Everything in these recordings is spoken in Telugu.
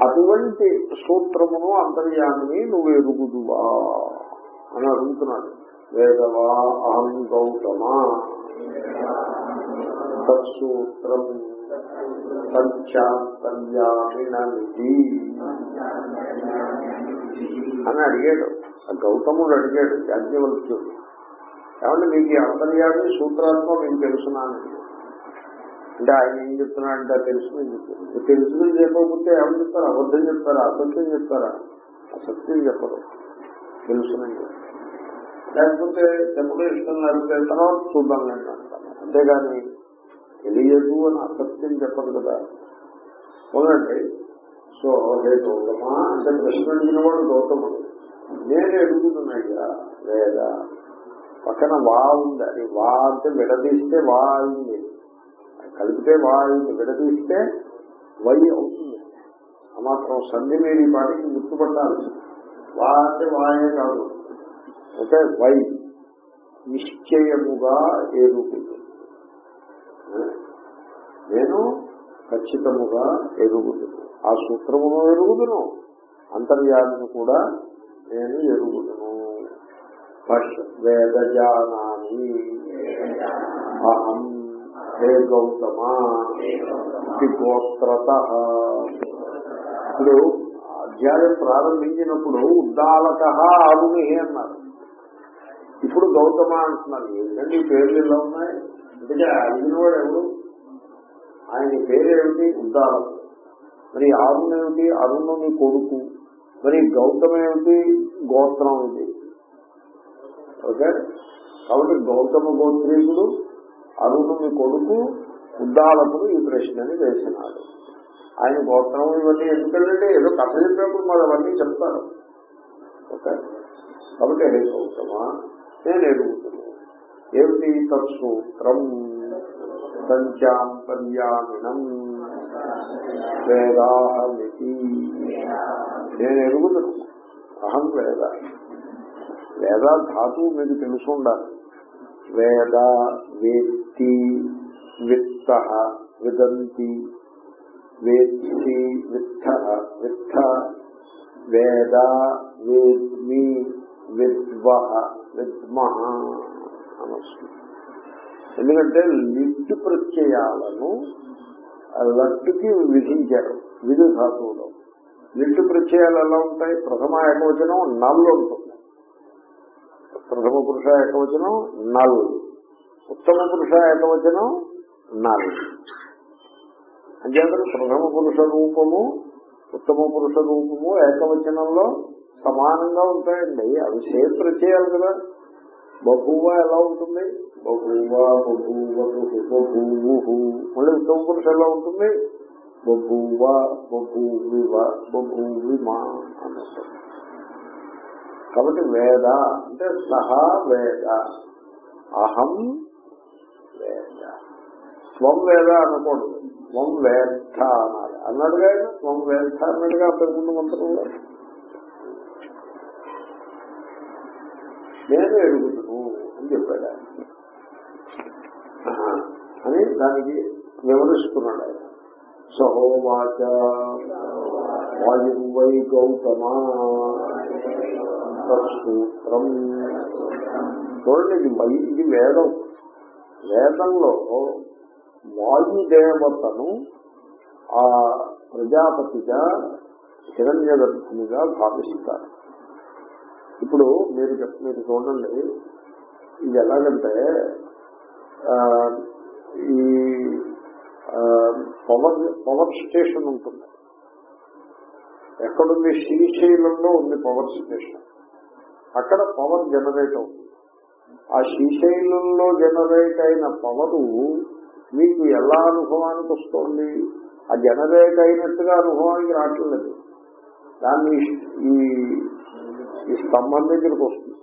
అటువంటి సూత్రమును అంతర్యామిని నువ్వు ఎరుగుదువా అని అడుగుతున్నాడు. వేదవా అహం గౌతమా. తత్సూత్రం సంఖ్యాంతర్యామినమితి అని అడిగాడు. గౌతముడు అడిగాడు యాజ్ఞవల్క్యుడు. ఏమంటే మీకు అంతర్యామి సూత్రాత్మ మీకు తెలుసున్నాను అంటే ఆయన ఏం చెప్తున్నాడంటే తెలుసుకుని చెప్తారు. తెలుసుకుని చెప్పకపోతే ఏమని చెప్తారు? అబద్ధం చెప్తారా? అసత్యం చెప్తారా? అసత్యం చెప్పరు. తెలుసునని లేకపోతే చెప్పడం ఇష్టం లేకపోతే తర్వాత చూద్దాం నేను అంటాను అంతేగాని తెలియదు అని అసత్యం చెప్పరు కదా. అవునండి. సో హే గౌతమా అంటే ప్రశ్న అడిగిన వాడు గౌతముడు నేను ఎదుగుతున్నాయ్యా లేదా? పక్కన వా ఉంది. అది వా అంటే విడదీస్తే వా అయింది. కలిపితే వా విడదీస్తే వై అవుతుంది. ఆ మాత్రం సంధి మీరు ఈ పాటికి గుర్తుపట్టాలి వా అంటే వాయే కాదు. అంటే వై నిశ్చయముగా ఎరుగుతుంది. నేను ఖచ్చితముగా ఎరుగుదును. ఆ సూత్రమును ఎరుగుదును. అంతర్యామిని కూడా నేను ఎరుగుదును. వేదజానాని అహం హే గౌతమా గోత్రత. ఇప్పుడు అధ్యాయం ప్రారంభించినప్పుడు ఉద్దాలక అరుణి అన్నారు. ఇప్పుడు గౌతమ అంటున్నారు ఏంటంటే ఈ పేర్లు ఇలా ఉన్నాయి? అందుకే అడిగినవాడు ఎవరు? ఆయన పేరేమిటి ఉద్దాలకు మరి అరుణ్ ఏమిటి? అరుణుని కొడుకు. మరి గౌతమ ఏమిటి? గోత్రం ఇది ఓకే? కాబట్టి గౌతమ గోత్రీకుడు అరుణుని కొడుకు ఉద్దాలకుడు ఈ ప్రశ్నని వేసినాడు. ఆయన గోత్రం ఇవన్నీ ఎందుకంటే ఏదో కథ చెప్పినప్పుడు మరి అవన్నీ చెప్తారు. ఓకే? కాబట్టి హే గౌతమా నేను ఎదుగుతున్నాను ఏమిటి తత్సూత్రం సంచాంతర్యామినం వేదాహమితి నేను ఎరుగుతున్నాను అహం వేద. వేద ధాతువు మీకు తెలుసు ఉండాలి వేద వేత్తి విత్త విదంతి. వేత్తి విత్త విత్త వేద వేద్మి విద్వ విద్మ అనొస్తుంది. ఎందుకంటే లిట్టు ప్రత్యయాలను లట్టుకి విధించారు. విధు ధాతువులో లిట్టు ప్రత్యయాలు ఎలా ఉంటాయి? ప్రథమ ఏకవచనం నల్ ఉంటుంది ప్రథమ పురుష ఏకవచనం నల్ ఉత్తమ పురుష ఏకవచనం నల్ అంచేత ప్రథమ పురుష రూపము ఉత్తమ పురుష రూపము ఏకవచనంలో సమానంగా ఉంటాయండి. అవి సేమ్ ప్రత్యయాలు కదా. బహువ ఎలా ఉంటుంది? బహువ బహువ బహువు. మళ్ళీ ఉత్తమ పురుష ఎలా ఉంటుంది? బహువ బహువివ బహువిమా. అన్నట్టు కాబట్టి వేద అంటే సహా వేద. అహం వేద. స్వం వేద అనకూడదు స్వం వేర్థ అనాలి అన్నాడుగా ఆయన? స్వం వేత్త అన్నాడుగా అంతకుముందు మంత్రంలో నేను ఎరుగుతును అని చెప్పాడు అని దానికి వివరిస్తున్నాడు ఆయన. సహోవాచ వాయు వై గౌతమా. సూత్రం చూడండి ఇది ఇది వేదం. వేదంలో వాయుదేవతను ఆ ప్రజాపతిగా హిరణ్యగర్భునిగా భావిస్తారు. ఇప్పుడు మీరు మీరు చూడండి ఇది ఎలాగంటే ఈ పవర్ పవర్ స్టేషన్ ఉంటుంది. ఎక్కడుంది? శ్రీశైలంలో ఉంది పవర్ స్టేషన్. అక్కడ పవర్ జనరేట్ అవుతుంది. ఆ శ్రీశైలంలో జనరేట్ అయిన పవరు మీకు ఎలా అనుభవానికి వస్తుంది? ఆ జనరేట్ అయినట్టుగా అనుభవానికి రావట్లేదు. దాన్ని ఈ ఈ స్తంభం దగ్గరికి వస్తుంది.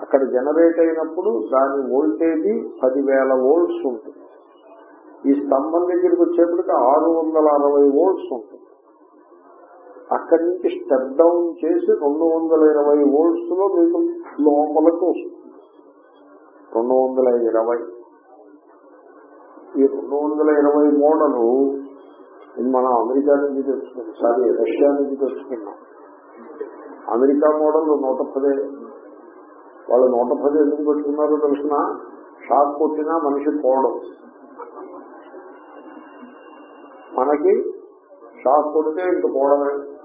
అక్కడ జనరేట్ అయినప్పుడు దాని వోల్టేజీ పదివేల వోల్ట్స్ ఉంటుంది. ఈ స్తంభం దగ్గరికి వచ్చేప్పటికి ఆరు వందల అరవై వోల్ట్స్ ఉంటుంది. అక్కడి నుంచి స్టెప్ డౌన్ చేసి రెండు వందల ఇరవై వోల్ట్స్లో మీకు లోపలకు వస్తుంది. రెండు వందల ఇరవై. ఈ రెండు వందల ఇరవై మోడలు మనం అమెరికా నుంచి తెచ్చుకున్నాం. సారీ రష్యా నుంచి తెచ్చుకున్నాం. అమెరికా మోడల్ నూట పదే. వాళ్ళు నూట పది ఎందుకు పెట్టుకున్నారో తెలిసిన? షాక్ కొట్టినా మనిషి పోవడం. మనకి షాక్ కొడితే ఇంక పోవడమే.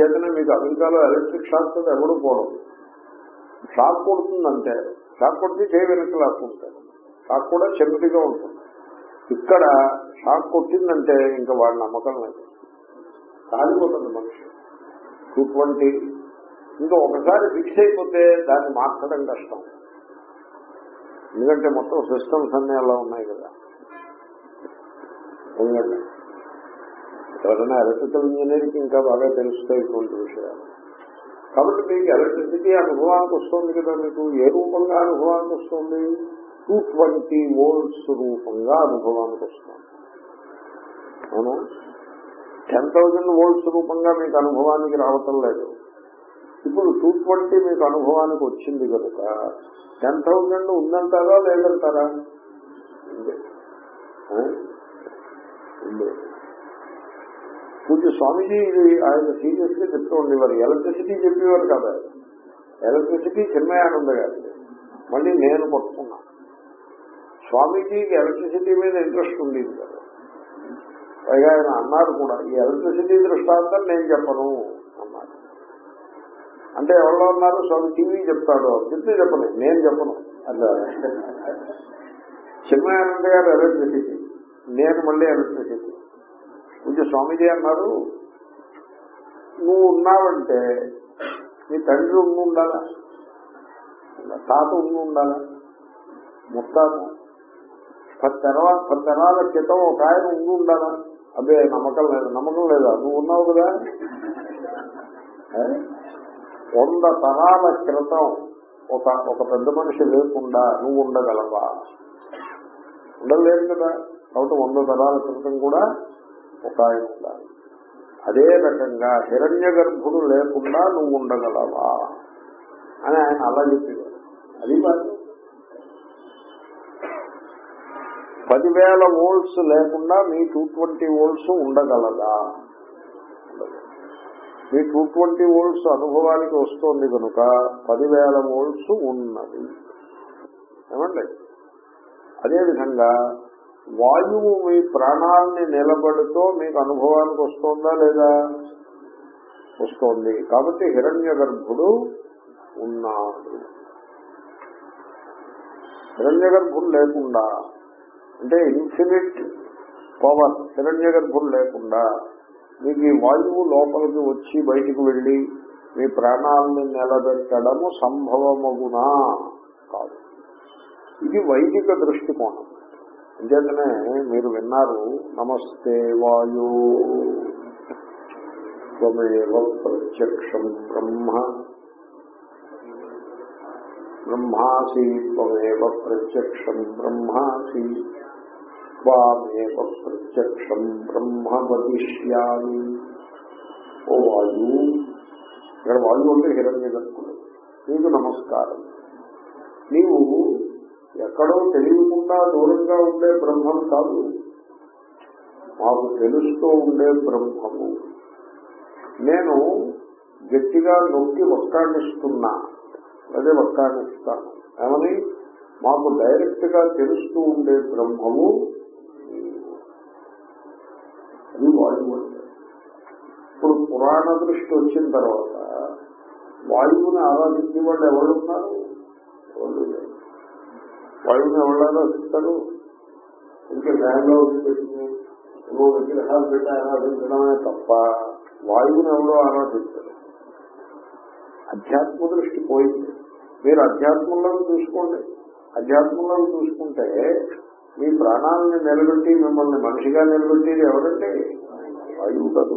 అంచేతనే మీకు అమెరికాలో ఎలక్ట్రిక్ షాక్ తోటి ఎవడు పోవడం షాక్ కొడుతుందంటే షాక్ కొడితే చేయి వెనక్కి లాక్కుంటారు. షాక్ కూడా చెమటిగా ఉంటుంది. ఇక్కడ షాక్ కొట్టిందంటే ఇంకా వాడి నమ్మకం లేదు. కాలిపోతుంది మనిషి టూ ట్వంటీ ఇంకా ఒకసారి ఫిక్స్ అయిపోతే దాన్ని మార్చడం కష్టం. ఎందుకంటే మొత్తం సిస్టమ్స్ అన్ని అలా ఉన్నాయి కదా. ఎందుకంటే ఎవరైనా ఎలక్ట్రికల్ ఇంజనీరింగ్ ఇంకా బాగా తెలుస్తాయి ఇటువంటి విషయాలు. కాబట్టి మీకు ఎలక్ట్రిసిటీ అనుభవానికి వస్తుంది కదా మీకు? ఏ రూపంగా అనుభవానికి వస్తుంది? టూ ట్వంటీ వోల్ట్స్ రూపంగా అనుభవానికి వస్తుంది. అవునా? టెన్ థౌజండ్ వోల్ట్స్ రూపంగా మీకు అనుభవానికి రావటం లేదు. ఇప్పుడు టూ ట్వంటీ మీకు అనుభవానికి వచ్చింది కనుక టెన్ థౌజండ్ ఉందంటారా లేదంటారా? ఉంది. ఉంది. పూజ స్వామీజీ ఇది ఆయన సీరియస్గా చెప్తూ ఉండేవారు. ఎలక్ట్రిసిటీ చెప్పేవారు కదా? ఎలక్ట్రిసిటీ చిన్మయానంద గారి. మళ్ళీ నేను పట్టుకున్నా స్వామీజీకి ఎలక్ట్రిసిటీ మీద ఇంట్రెస్ట్ ఉండేది కదా. పైగా ఆయన అన్నారు కూడా ఈ ఎలక్ట్రిసిటీ దృష్టాంతం నేను చెప్పను అన్నారు. అంటే ఎవరో ఉన్నారు స్వామి టీవీ చెప్తాడు చెప్తే చెప్పను. నేను చెప్పను అన్నారు. చిన్మయానంద గారు ఎలక్ట్రిసిటీ. నేను మళ్ళీ ఎలక్ట్రిసిటీ. కొంచెం స్వామీజీ అన్నారు నువ్వు ఉన్నావంటే నీ తండ్రి ఉండి ఉండాలా? తాత ఉండి ఉండాలా? ముత్తాత పది తరాల పది తరాల క్రితం ఒక ఆయన ఉండి ఉండాలా? అదే నమ్మకం లేదు నమ్మకం లేదా? నువ్వు ఉన్నావు కదా? వంద తరాల క్రితం ఒక ఒక పెద్ద మనిషి లేకుండా నువ్వు ఉండగలవా? ఉండలేదు కదా కాబట్టి వంద తరాల క్రితం కూడా ఒక ఆయన ఉండాలి అదే రకంగా హిరణ్య గర్భుడు లేకుండా నువ్వు ఉండగలవా? అని ఆయన అలా చెప్పేవారు అది పదివేల వోల్ట్స్ లేకుండా మీ టూ ట్వంటీ వోల్ట్స్ ఉండగలదా? మీ టూ ట్వంటీ వోల్ట్స్ అనుభవానికి వస్తుంది కనుక పదివేల వోల్ట్స్ ఉన్నది. ఏమండి? అదేవిధంగా వాయువు మీ ప్రాణాలని నిలబడుతో మీకు అనుభవానికి వస్తుందా లేదా? వస్తోంది. కాబట్టి హిరణ్య గర్భుడు ఉన్నాడు. హిరణ్య గర్భుడు లేకుండా అంటే ఇన్ఫినిట్ పవర్ హిరణ్య గర్భుడు లేకుండా మీకు ఈ వాయువు లోపలికి వచ్చి బయటికి వెళ్ళి మీ ప్రాణాలను నిలబెట్టడము సంభవమగునా? కాదు. ఇది వైదిక దృష్టికోణం. అంచేతనే మీరు విన్నారు నమస్తే వాయు. త్వమేవ ప్రత్యక్షం బ్రహ్మ. బ్రహ్మాసి త్వమేవ ప్రత్యక్షం బ్రహ్మాసి. త్వామేవ ప్రత్యక్షం బ్రహ్మ వదిష్యామి. ఓ వాయు. ఇక్కడ వాయువు అంటే హిరణ్య గర్భుడు నీకు నమస్కారం. నీవు ఎక్కడో తెలియకుండా దూరంగా ఉండే బ్రహ్మం కాదు. మాకు తెలుస్తూ ఉండే బ్రహ్మము. నేను గట్టిగా నొక్కి వక్కాడిస్తున్నా అదే వక్కాడిస్తాను ఏమని? మాకు డైరెక్ట్గా తెలుస్తూ ఉండే బ్రహ్మము అది వాయువు అంటే. ఇప్పుడు పురాణ దృష్టి వచ్చిన తర్వాత వాయువుని ఆరాధించే వాళ్ళు ఎవరు ఉన్నారు వాయువుని ఎవరు ఆరాధిస్తారు ఇంకా ఫ్యాన్లో పెట్టుకుని ఏమో విగ్రహాలు పెట్టి ఆరాధించడమే తప్ప వాయువుని ఎవరో ఆరాధిస్తాడు అధ్యాత్మ దృష్టి పోయింది. మీరు అధ్యాత్మంలో చూసుకోండి. అధ్యాత్మంలో చూసుకుంటే మీ ప్రాణాలను నిలబెట్టి మిమ్మల్ని మనిషిగా నిలబెట్టేది ఎవరంటే వాయువు కాదు.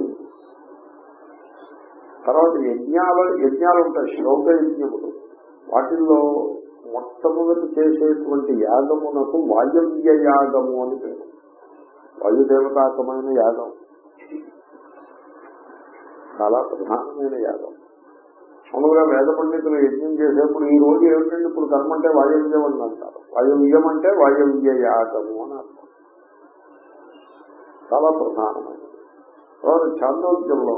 తర్వాత యజ్ఞాల యజ్ఞాలు ఉంటాయి శ్లోక యజ్ఞములు వాటిల్లో మొట్టమొదటి చేసేటువంటి యాగమునకు వాయవ్య యాగము అని పేరు. వాయుదేవతాకమైన యాగం. చాలా ప్రధానమైన యాగం. మామూలుగా వేద పండితులు యజ్ఞం చేసేప్పుడు ఈ రోజు ఏమిటంటే ఇప్పుడు కర్మ అంటే వాయువ్యం అని అంటారు. వాయువ్యం అంటే వాయువ్య యాగము అని అర్థం. చాలా ప్రధానమైనది. తర్వాత చాంద్రోద్యంలో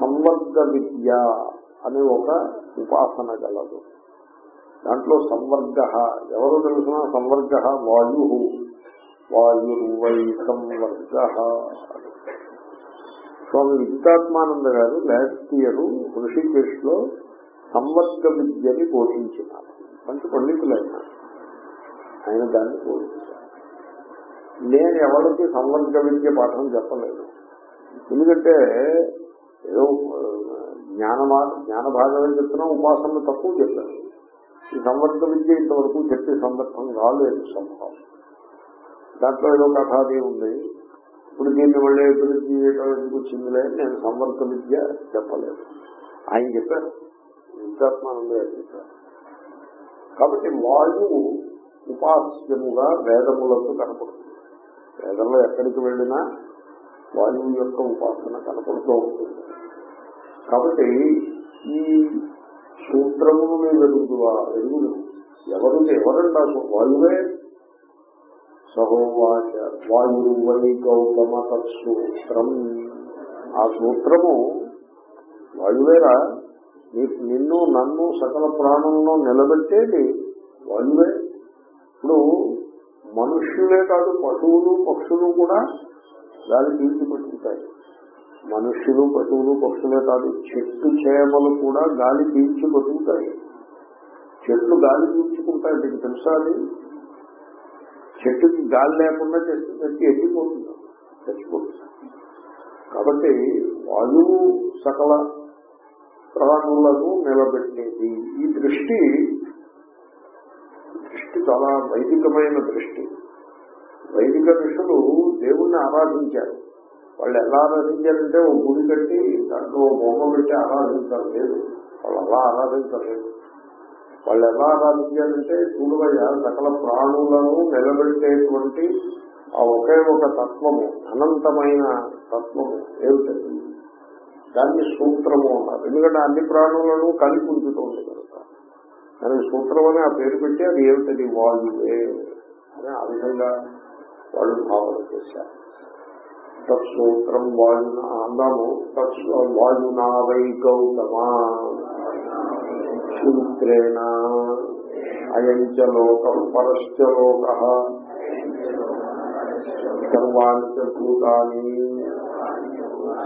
సంవర్గ విద్య అనే ఒక ఉపాసన గలదు. దాంట్లో సంవర్గ ఎవరు తెలుసిన? సంవర్గ వాయు వాయుర్వై సంవర్గ. స్వామి విదితాత్మానంద గారు లాస్ట్ ఇయర్ హృషికేశ్లో సంవర్గ విద్యని బోధించినారు. మంచి పండితులైన ఆయన దాన్ని బోధించారు. నేను ఎవరికి సంవర్గ విద్య పాఠం చెప్పలేదు. ఎందుకంటే ఏదో జ్ఞానమా జ్ఞాన భాగమే చెప్తున్నా ఉపాసనలు తక్కువ చెప్పాను ఈ సంవర్గ విద్య ఇంతవరకు చెప్పే సందర్భం రాలేదు సంభవం దాంట్లో ఏదో కథాది ఉంది. ఇప్పుడు దీన్ని మళ్ళీ అభివృద్ధి చేయడం ఎందుకు వచ్చిందిలే నేను సంవర్గ విద్య చెప్పలేదు. ఆయన చెప్పారు. విద్యాత్మానంద గారు చెప్పారు. కాబట్టి వాళ్ళు ఉపాస్యముగా వేదములకు కనపడుతుంది. వేదంలో ఎక్కడికి వెళ్ళినా వాయువు యొక్క ఉపాసన కనపడుతూ ఉంటుంది. కాబట్టి ఈ సూత్రమును మీరు వెలుగుదువా వెలుగులు. ఎవరు ఎవరండి ఆ వాయువే. సహోవాచ వాయువై గౌతమ తత్సూత్రం ఆ సూత్రము వాయువేరా నిన్ను నన్ను సకల ప్రాణంలో నిలబెట్టేది వాయువే. ఇప్పుడు మనుష్యులే కాదు పశువులు పక్షులు కూడా దాన్ని తీర్చిపెట్టుకుంటాయి. మనుషులు పశువులు పక్షులే కాదు చెట్టు చేమలు కూడా గాలి పీల్చి బతుకుతాయి. చెట్లు గాలి పీల్చుకుంటాయి మీకు తెలుసా అది? చెట్టుకి గాలి లేకుండా చెట్టు ఎండిపోతుంది చచ్చిపోతుంది. కాబట్టి వాయువు సకల ప్రాణులను నిలబెట్టేది. ఈ దృష్టి దృష్టి చాలా వైదికమైన దృష్టి. వైదిక ఋషులు దేవుణ్ణి ఆరాధించారు. వాళ్ళు ఎలా ఆరాధించారంటే ఓ గుడి కట్టి దాంట్లో ఓ బొమ్మ పెట్టి ఆరాధించారు. లేదు వాళ్ళు అలా ఆరాధించలేదు. వాళ్ళు ఎలా ఆరాధించారంటే చూడవయ్య సకల ప్రాణులను నిలబెట్టేటువంటి ఆ ఒకే ఒక తత్వము అనంతమైన తత్వము ఏమిటది దాన్ని సూత్రము అన్నారు ఎందుకంటే అన్ని ప్రాణులను కలిపి ఉంచుతుంది కనుక. దానికి సూత్రం అని ఆ పేరు పెట్టి అది ఏమిటది వాయువే అని ఆ విధంగా వాళ్ళు భావన చేశారు. తత్సూత్రం వాయున అందాము తత్ వాయునా వై గౌతమా. సూత్రేణ అయంచ లోకం పరశ్చ లోక. సర్వాణి భూతాని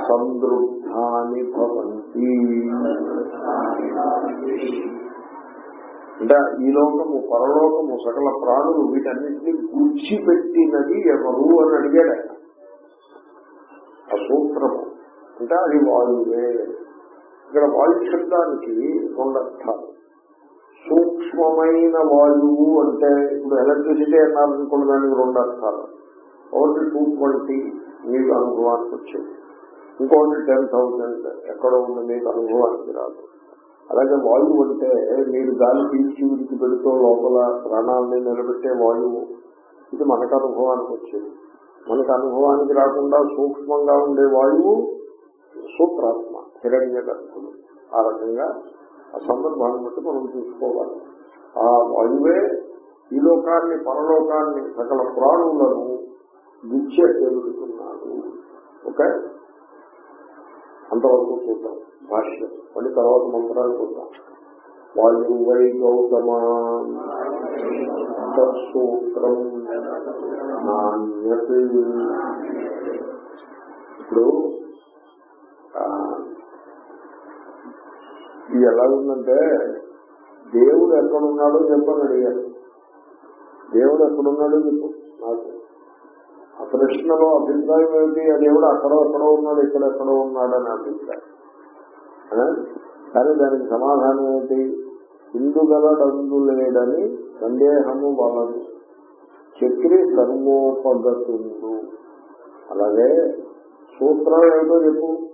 సందృద్ధాని భవంతి. అంటే ఈ లోకము పరలోకము సకల ప్రాణులు వీటన్నిటిని గుర్చిపెట్టినది ఎవరు అని అడిగాడు ఆయన. అంటే అది వాయువే ఇక్కడ వాయు శబ్దానికి రెండు అర్థాలు సూక్ష్మమైన వాయువు అంటే ఇప్పుడు ఎలక్ట్రిసిటీ అన్నారనుకున్న దానికి రెండు అర్థాలు ఒకటి టూ ట్వంటీ మీకు అనుభవానికి వచ్చింది. ఇంకోటి టెన్ థౌసండ్ ఎక్కడ ఉంది మీకు అనుభవానికి రాదు. అలాగే వాయువు అంటే మీరు గాలి పీల్చి విడిచి పెడుతూ లోపల ప్రాణాలని నిలబెట్టే వాయువు. ఇది మనకు అనుభవానికి వచ్చింది. మనకు అనుభవానికి రాకుండా సూక్ష్మంగా ఉండే వాయువు సూత్రాత్మ హిరణ్య గర్భుడు ఆ రకంగా ఆ సందర్భాన్ని బట్టి మనం చూసుకోవాలి. ఆ వాయువే ఈ లోకాన్ని పరలోకాన్ని సకల ప్రాణులను విద్య తెలుగుతున్నాడు ఓకే? అంతవరకు చూద్దాం. భాష్యం. మళ్ళీ తర్వాత మంత్రాలు చూద్దాం. వాయు వై సూత్రం నాణ్యత. ఇప్పుడు ఇది ఎలా ఉందంటే దేవుడు ఎక్కడున్నాడో చెప్పని అడిగారు దేవుడు ఎక్కడున్నాడో చెప్పు నాకు. ఆ ప్రశ్నలో అభిప్రాయం ఏమిటి? ఆ దేవుడు అక్కడో ఎక్కడో ఉన్నాడు ఇక్కడ ఎక్కడో ఉన్నాడు అని అభిప్రాయం. ఆ? కానీ దానికి సమాధానం ఏంటి ఇందుగలడందు లేడని సందేహము వలదు. చక్రి సర్వోపగతుండు. అలాగే సూత్రం ఏమిటో చెప్పు.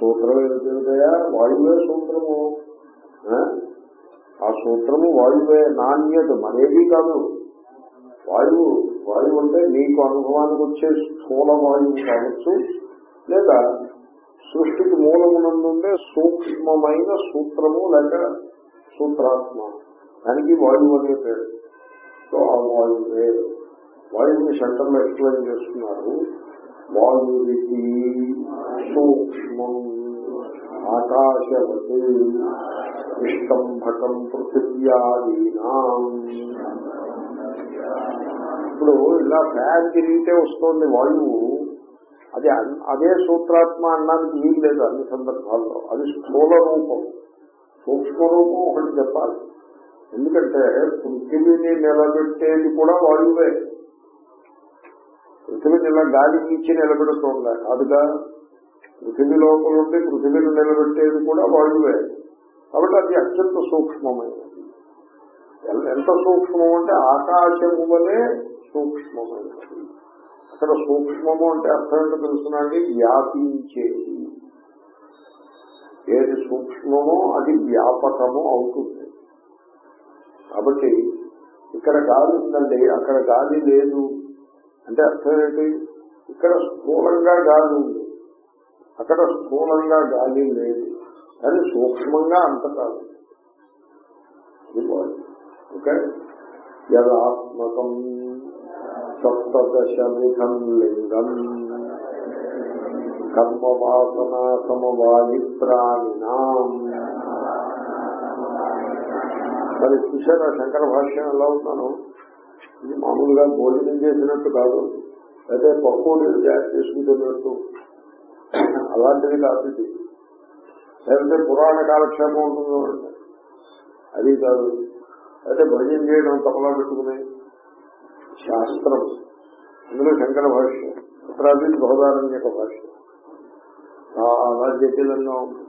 సూత్రం ఏమిటయా వాయువే సూత్రము. ఆ? ఆ సూత్రము వాయువే నాణ్యత మరేది కాదు. వాయువు వాయువు అంటే నీకు అనుభవానికి వచ్చే స్థూల వాయువు కావచ్చు లేదా సృష్టికి మూలమునందుండే సూక్ష్మమైన సూత్రము లేక సూత్రాత్మ. దానికి వాయువు అనే పేరు. సో ఆ వాయువే. వాయువుని సెంటర్లో ఎక్స్ప్లెయిన్ చేస్తున్నారు. వాయువికి సూక్ష్మం ఆకాశవతి నిష్టంభకం పృథివ్యాదీనా ఇప్పుడు ఇలా ఫ్యాన్ తిరిగితే వస్తుంది వాయువు. అది అన్- అదే సూత్రాత్మ అనడానికి వీలు లేదు అన్ని సందర్భాల్లో. అది స్థూల రూపం. సూక్ష్మ రూపం ఒకటి చెప్పాలి. ఎందుకంటే పృథివీని నిలబెట్టేది కూడా వాయువే. పృథివీని ఇలా గాలికి ఇచ్చి ఉండాలి కాదుగా పృథివీ లోపల ఉండి పృథివీని నిలబెట్టేది కూడా వాళ్ళువే. కాబట్టి అది అత్యంత సూక్ష్మమైనది. ఎంత సూక్ష్మం అంటే ఆకాశము వలె సూక్ష్మమైనది. అక్కడ సూక్ష్మము అంటే అర్థం ఏంటో తెలుసునండి? వ్యాపించేది. ఏది సూక్ష్మమో అది వ్యాపకము అవుతుంది. కాబట్టి ఇక్కడ గాలి ఉందండి. అక్కడ గాలి లేదు. అంటే అర్థం ఏంటి? ఇక్కడ స్థూలంగా గాలి ఉంది. అక్కడ స్థూలంగా గాలి లేదు. కానీ సూక్ష్మంగా అంత కాదు. ఓకే? యదాత్మకం సప్తదశమిధం లింగం కర్మవాసన సమవాయి ప్రాణినాం మరి చూసారా శంకర భాష్యం ఎలా ఉన్నాను ఇది మామూలుగా భోజనం చేసినట్టు కాదు. అయితే పకోడీ తయారు చేసుకుంటున్నట్టు. అలాంటిది కాదు ఇది. లేకపోతే పురాణ కాలక్షేపం ఉంటుంది చూడండి. అది కాదు. అయితే భజన చేయడం తపలా పెట్టుకుని శాస్త్రం. అందులో శంకర భాష్యం ఉత్తరాది బృహదారణ్యక భాష్యం. చాలా జటిలంగా ఉంటుంది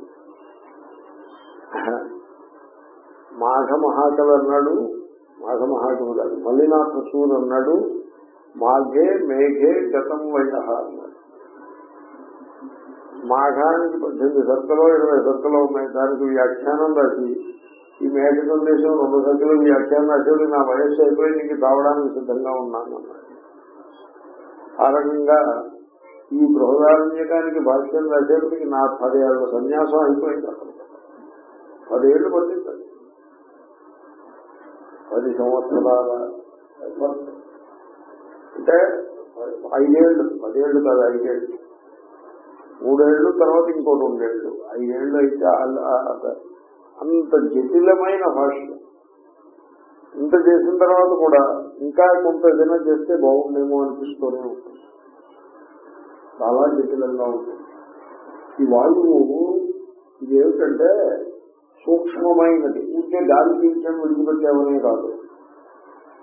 మాఘ మహాకవి అన్నాడు మాఘ మహాకవి కాదు నా సూర్ అన్నాడు మాఘే మేఘే గతం వయ అన్నాడు. మాఘానికి పద్దెనిమిది సర్కలో ఇరవై సర్కలో ఉన్నాయి. దానికి వ్యాఖ్యానం రాసి ఈ మేఘ సందేశం రెండు సర్కలు వ్యాఖ్యానం రాసేది నా వయస్సు అయిపోయి నీకు రావడానికి సిద్ధంగా ఉన్నాను అన్నాడు. ఆ రకంగా ఈ బృహదారణ్యకానికి భాష్యం రాసేపటికి నా పదేళ్ళ సన్యాసం అయిపోయింది అక్కడ పదేళ్ళు పట్టింది పది సంవత్సరాల effort. అంటే ఐదేళ్ళు పదేళ్ళు కాదు ఐదేళ్ళు మూడేళ్ళు తర్వాత ఇంకో రెండేళ్ళు ఐదేళ్ళు అయితే అంత జటిలమైన భాష. ఇంత చేసిన తర్వాత కూడా ఇంకా కొంత ఏదైనా చేస్తే బాగుండేమో అనిపిస్తూనే ఉంటుంది. చాలా జటిలంగా ఉంటుంది. ఈ వాయువు ఇది ఏమిటంటే సూక్ష్మమైనది. ఇంకే గాలి పీల్చడం విడిచిపెట్టామనే కాదు.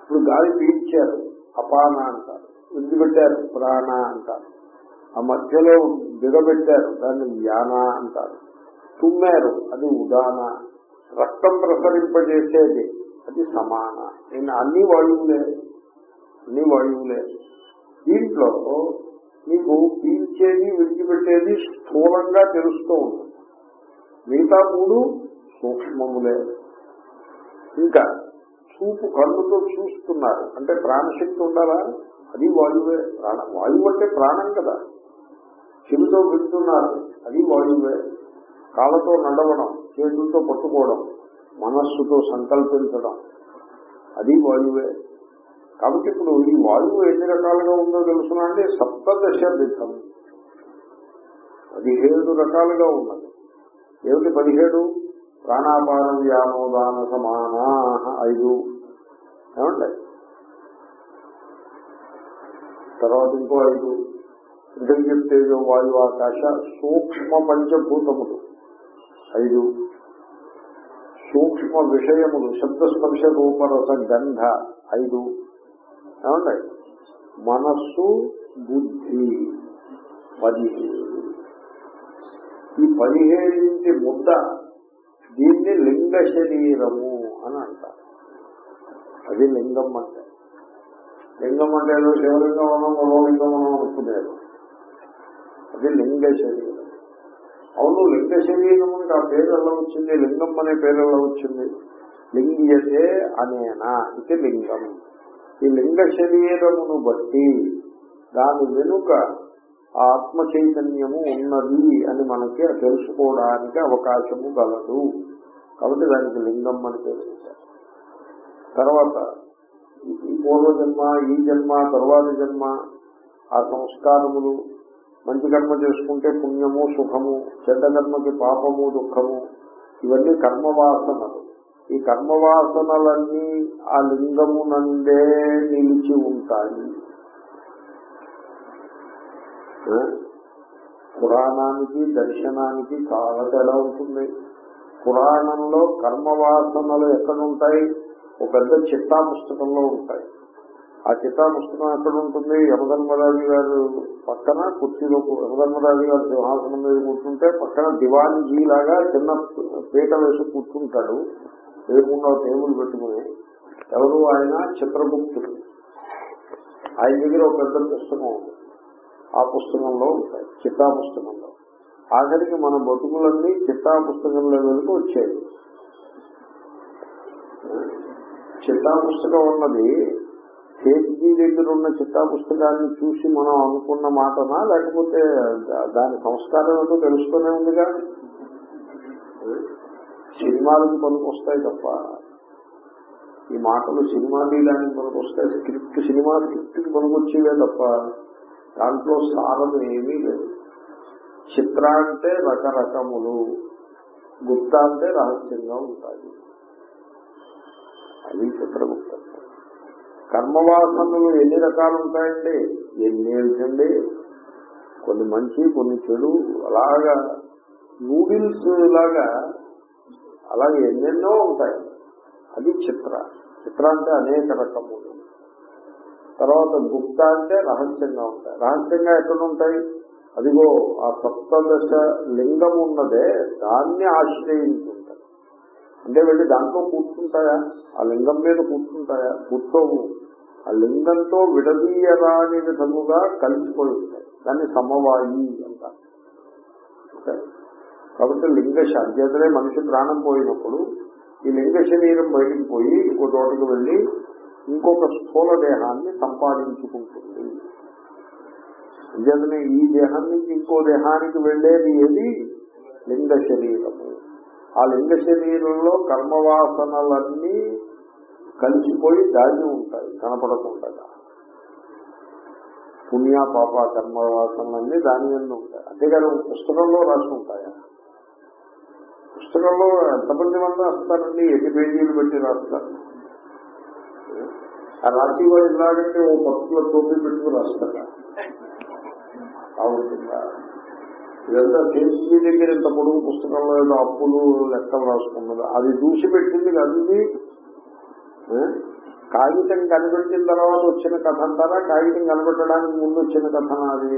ఇప్పుడు గాలి పీల్చారు. అపాన అంటారు. విడిచిపెట్టారు. ప్రాణ అంటారు. ఆ మధ్యలో దిగబెట్టారు. దాన్ని వ్యాన అంటారు. తుమ్మారు. అది ఉదాన. రక్తం ప్రసరింపజేసేది. అది సమాన. నేను అన్ని వాయువులే. అన్ని వాయువులే. దీంట్లో మీకు పీల్చేది విడిచిపెట్టేది స్థూలంగా తెలుస్తూ ఉంటుంది. మిగతా మూడు సూక్ష్మములే. ఇంకా చూపు కళ్ళుతో చూస్తున్నారు. అంటే ప్రాణశక్తి ఉండాలా? అది వాయువే. ప్రాణ వాయువు అంటే ప్రాణం కదా. చెవితో వింటున్నారు. అది వాయువే. కాళ్ళతో నడవడం చేతులతో పట్టుకోవడం మనస్సుతో సంకల్పించడం అది వాయువే. కాబట్టి ఇప్పుడు ఈ వాయువు ఎన్ని రకాలుగా ఉందో తెలుసునా అంటే సప్తదశ విధం పదిహేడు రకాలుగా ఉన్నది. ఏమిటి పదిహేడు? ప్రాణాపాన వ్యామోదాన సమానా ఐదు. ఏమండి? తర్వాత ఇంకో ఐదు. తేజో వాయు ఆకాశ సూక్ష్మ పంచభూతములు. ఐదు. సూక్ష్మ విషయములు శబ్దస్పర్శ రూపరస గంధ. ఐదు. ఏమండి? మనస్సు బుద్ధి. పదిహేడు. ఈ పదిహేడింటి ముద్ద దీన్ని లింగ శరీరము అని అంటారు. అది లింగం అంటే. లింగం అంటే ఏదో శివలింగం అనో మనోలింగం అనో అనుకునేది అది లింగ శరీరం. అవును లింగ శరీరమునికి ఆ పేరు ఎలా వచ్చింది? లింగం అనే పేరు ఎలా వచ్చింది? లింగియతే అనేనా? ఇది లింగం. ఈ లింగ శరీరమును బట్టి దాని వెనుక ఆత్మ చైతన్యము ఉన్నది అని మనకి తెలుసుకోవడానికి అవకాశము గలదు. కాబట్టి దానికి లింగం అని పేరు తర్వాత ఈ పూర్వజన్మ ఈ జన్మ తర్వాత జన్మ ఆ సంస్కారములు మంచి కర్మ చేసుకుంటే పుణ్యము సుఖము చెడ్డ కర్మకి పాపము దుఃఖము ఇవన్నీ కర్మవాసనలు. ఈ కర్మవాసనలన్నీ ఆ లింగము నందే నిలిచి ఉంటాయి. పురాణానికి దర్శనానికి చాలా తేడా ఉంటుంది. పురాణంలో కర్మవాసనలు ఎక్కడ ఉంటాయి ఒక పెద్ద చిట్టా పుస్తకంలో ఉంటాయి. ఆ చిట్టా పుస్తకం ఎక్కడ ఉంటుంది యమధర్మరాజు గారు పక్కన కుర్చీలో యమధర్మరాజు గారు సింహాసనం మీద కూర్చుంటే పక్కన దివాన్జీ లాగా చిన్న పీట వేసి కూర్చుంటాడు. ఎదురుకుండా టేబుల్ పెట్టుకుని ఎవరు ఆయన? చిత్రగుప్తుడు ఆయన దగ్గర ఒక పెద్ద పుస్తకం ఉంది. ఆ పుస్తకంలో ఉంటాయి చిట్టా పుస్తకంలో ఆఖరికి మన బతుకులన్నీ చిట్టా పుస్తకంలో వెనుక వచ్చాయి చిట్టా పుస్తకం ఉన్నది సేఫ్జీ దగ్గర ఉన్న చిట్టా పుస్తకాన్ని చూసి మనం అనుకున్న మాటనా లేకపోతే దాని సంస్కారం ఏంటో తెలుస్తూనే ఉందిగా సినిమాలకు పనికొస్తాయి తప్ప ఈ మాటలు సినిమా తీయడానికి పనికొస్తాయి స్క్రిప్ట్ సినిమా స్క్రిప్ట్కి పనికొచ్చేవే తప్ప దాంట్లో సారం ఏమీ లేదు. చిత్ర అంటే రకరకములు గుప్త అంటే రహస్యంగా ఉంటాయి. అది చిత్రగుప్త. కర్మవాసనలు ఎన్ని రకాలు ఉంటాయండి? ఎన్ని ఏమిటండి? కొన్ని మంచి కొన్ని చెడు అలాగా నూడిల్స్ లాగా అలాగే ఎన్నెన్నో ఉంటాయి. అది చిత్ర. చిత్ర అంటే అనేక రకములు. తర్వాత గుప్త అంటే రహస్యంగా ఉంటాయి. రహస్యంగా ఎక్కడ ఉంటాయి? అదిగో ఆ సప్తదశ లింగం ఉన్నదే దాన్ని ఆశ్రయించుంటాయి. అంటే వెళ్ళి దాంట్లో కూర్చుంటాయా? ఆ లింగం మీద కూర్చుంటాయా? కూర్చోవు ఆ లింగంతో విడదీయరాని విధముగా కలిసిపోయి ఉంటాయి. దాన్ని సమవాయి అంటారు. కాబట్టి లింగ అధ్యతనే మనిషి ప్రాణం పోయినప్పుడు ఈ లింగ శరీరం బయటికి పోయి ఇంకో తోటకు వెళ్ళి ఇంకొక స్థూల దేహాన్ని సంపాదించుకుంటుంది. అంచేతనే ఈ దేహం నుంచి ఇంకో దేహానికి వెళ్ళేది ఏది? లింగ శరీరము. ఆ లింగ శరీరంలో కర్మవాసనలన్నీ కలిసిపోయి దాగి ఉంటాయి కనపడకుండా పుణ్య పాప కర్మవాసనలన్నీ దాని మీద ఉంటాయి. అంతేకాదు పుస్తకంలో రాసి ఉంటాయా? పుస్తకంలో ఎంతమంది మంది రాస్తారండి? ఎన్ని పేజీలు పెట్టి రాస్తారు? ఆ రాసి వాడు ఇలాగంటే ఓ పర్టికులర్ టోపీ పెట్టుకుని రాస్తారా ఇదంతా సేఫ్టీ దగ్గర ఇంత పొడుగు పుస్తకంలో ఏదో అప్పులు లెక్కలు రాసుకున్నది అది చూసి పెట్టింది కదండి ఇది కాగితం కనిపెట్టిన తర్వాత వచ్చిన కథ అంటారా? కాగితం కనిపెట్టడానికి ముందు వచ్చిన కథ అది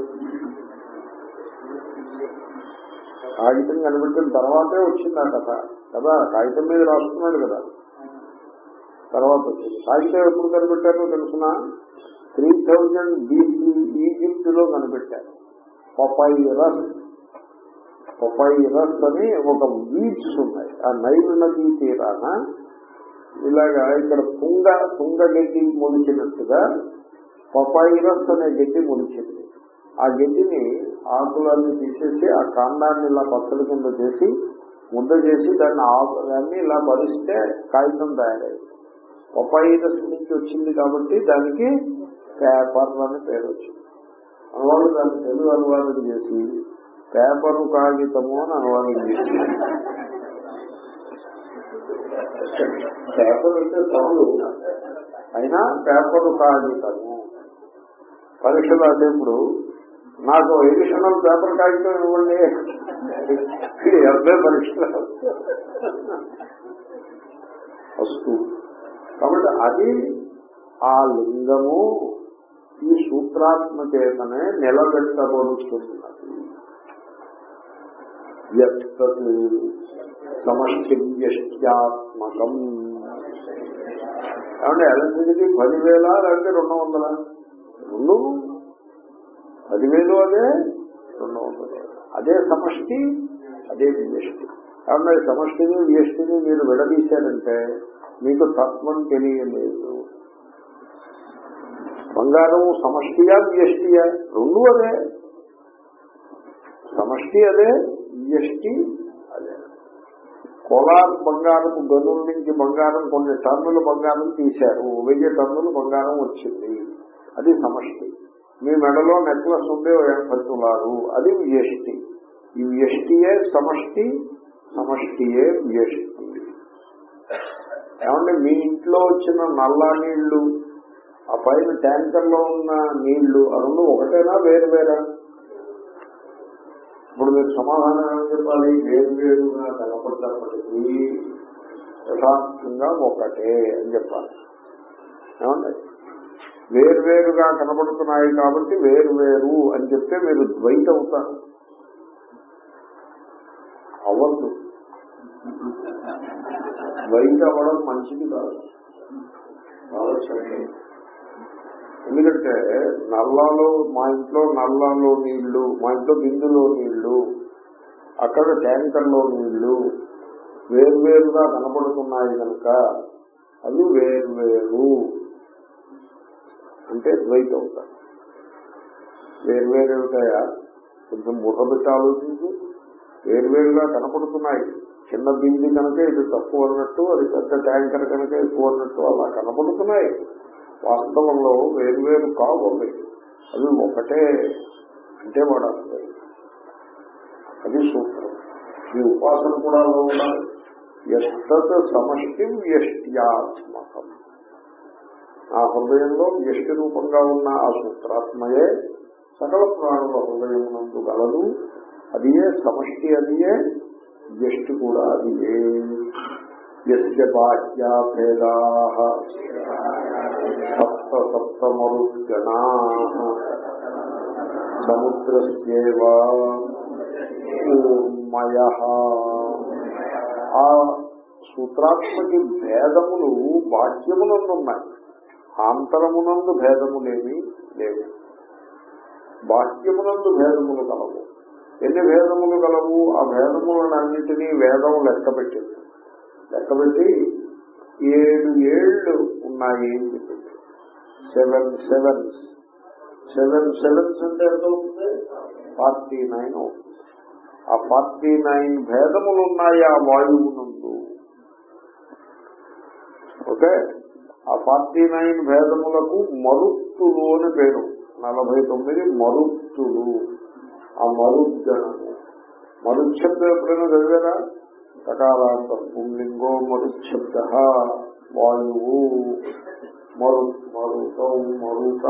కాగితం కనిపెట్టిన తర్వాతే వచ్చింది ఆ కథ. కదా? కాగితం మీద రాసుకున్నాడు కదా. తర్వాత వచ్చింది. కాగితం ఎప్పుడు కనిపెట్టారో తెలుసిన? త్రీ థౌజండ్ బీసీ ఈజిప్ట్లో కనిపెట్టారు. పపైరస్. పపైరస్ అని ఒక బీచ్ ఉన్నాయి. ఆ నైలు నదీ తీరాన ఇలాగా ఇక్కడ తుంగ తుంగ గడ్డి మొలిచినట్టుగా పపైరస్ అనే గడ్డి మొలిచింది. ఆ గడ్డిని ఆకులన్నీ తీసేసి ఆ కాండాన్ని ఇలా పచ్చడి కింద చేసి ముద్ద చేసి దాన్ని ఆకులన్నీ దాన్ని ఇలా భరిస్తే కాగితం తయారైంది. పపైరస్ నుంచి వచ్చింది కాబట్టి దానికి పేపర్ అని పేరు వచ్చింది. అనువాదం దాన్ని తెలుగు అనువాదం చేసి పేపరు కాగితము అని అనువాదం చేసి. పేపర్ అంటే చదువు. అయినా పేపరు కాగితము. పరీక్ష రాసేప్పుడు నాకు ఎడిషనల్ పేపర్ కాగితం ఇవ్వండి. అబ్బాయి పరీక్ష వస్తు కాబట్టి అది ఆ లింగము ఈ సూత్రాత్మ చేతనే నిలబెట్టబడుతున్నది. వ్యక్త సమష్టి వ్యష్ట్యాత్మకం ఏమంటే ఎలక్ట్రిసిటీ పదివేల లేకపోతే రెండు వందల? రెండు. పదివేలు అదే రెండు వందలు. అదే సమష్టి అదే వ్యష్టి. కాబట్టి సమష్టిని వ్యష్టిని మీరు విడదీశారంటే మీకు తత్వం తెలియలేదు. బంగారం సమష్టియా వ్యష్టియా రెండు అదే. సమష్టి అదే వ్యష్టి అదే. కోలార్ బంగారపు గనుల నుంచి బంగారం కొన్ని టన్నుల బంగారం తీశారు. వెయ్యి టన్నులు బంగారం వచ్చింది. అది సమష్టి. మీ మెడలో నెక్లెస్ ఉండే ఓ అది వ్యష్టి ఈ వ్యష్టియే సమష్టి సమష్టియే వ్యష్టి ఏమంటే మీ ఇంట్లో వచ్చిన నల్ల నీళ్ళు ఆ పైన ట్యాంకర్లో ఉన్న నీళ్ళు ఆ ఒకటేనా వేరు వేరా? ఇప్పుడు మీరు సమాధానం ఏమని చెప్పాలి? వేరు వేరుగా కనపడ్డప్పటికీ యథార్థంగా ఒకటే అని చెప్పాలి. ఏమండి? వేరువేరుగా కనపడుతున్నాయి కాబట్టి వేరు వేరు అని చెప్తే మీరు ద్వైత అవుతారు అవ్వద్దు. ద్వైత అవ్వడం మంచిది కాదు. ఆలోచన ఎందుకంటే నల్లాలో మా ఇంట్లో నల్లాలో నీళ్ళు మా ఇంట్లో బిందులో నీళ్ళు అక్కడ ట్యాంకర్లో నీళ్ళు వేర్వేరుగా కనపడుతున్నాయి కనుక అవి వేర్వేరు. అంటే ద్వైతం అవుతారు వేర్వేరు ఏమిటాయా కొంచెం బుర్ర పెట్టి ఆలోచించు వేర్వేరుగా కనపడుతున్నాయి. చిన్న బింది కనుక ఇది తక్కువ అన్నట్టు అది పెద్ద ట్యాంకర్ కనుక ఎక్కువ అన్నట్టు అలా కనపడుతున్నాయి. వాస్తవంలో వేరు కావు అవి. అవి ఒకటే అంటే వాడాలి అది సూత్రం. ఈ ఉపాసన కూడా అలా ఉండాలి. ఎస్తత్ సమష్టి వ్యష్ట్యాత్మకం. ఆ హృదయంలో వ్యష్టి రూపంగా ఉన్న ఆ సూత్రాత్మయే సకల ప్రాణుల హృదయం నందు గలదు. అదియే సమష్టి అదియే వ్యష్టి కూడా అదియే యస్య బాహ్యా భేదా సప్త సప్తమరుగణా సముద్రస్యేవ ఊర్మయ ఆ సూత్రాత్మకి భేదములు బాహ్యమునందు ఉన్నాయి. ఆంతరమునందు భేదములేమి లేవు. బాహ్యమునందు భేదములు కలవు. ఎన్ని భేదములు కలవు ఆ భేదములన్నింటినీ వేదం లెక్కపెట్టింది లెక్కపెట్టి ఏడు ఏళ్ళు ఉన్నాయి అని చెప్పింది. సెవెన్ సెవెన్స్ సెవెన్ సెవెన్స్ అంటే ఎంత అవుతుంది ఫార్టీ నైన్ అవుతుంది. ఆ ఫార్టీ నైన్ భేదములు ఉన్నాయి ఆ వాయువునందు. ఓకే? ఆ ఫార్టీ నైన్ భేదములకు మరుత్తులు అని పేరు. నలభై తొమ్మిది మరుత్తులు. ఆ మరుద్గణము మరుశబ్దం ఎప్పుడైనా చదివారా? సకాలాంతం పుంలింగో మరుశబ్ద వాయువు మరు మరుతం మరుత